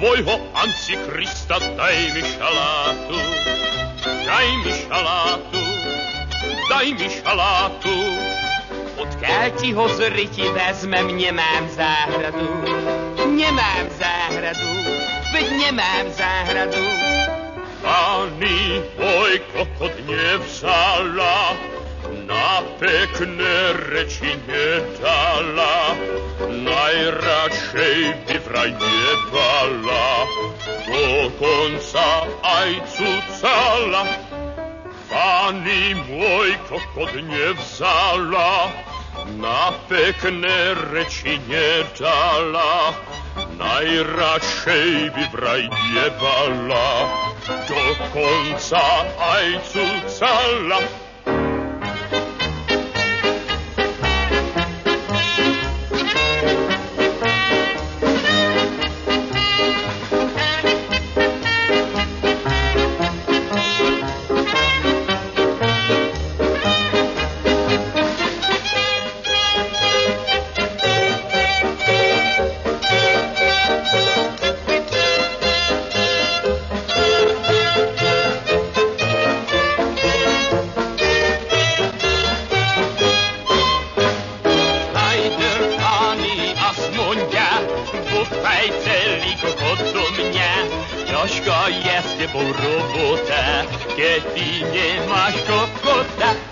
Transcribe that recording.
svojho Antikrista, daj mi šalátu, daj mi šalátu, daj mi šalátu. Od Odkáti ho zryti ryti vezmem, nemám záhradu, nemám záhradu, veď nemám záhradu. Pekne reči nie dala, najraczej raj nie bala, do końca aj cucala. Pani mój kokot nie wzala, na pekne reči nie dala, najraczej raj nie bala, do końca aj cucala. voda, bufaj celý do mě. Těžko je s tebou robota, keď ty nemáš kokota.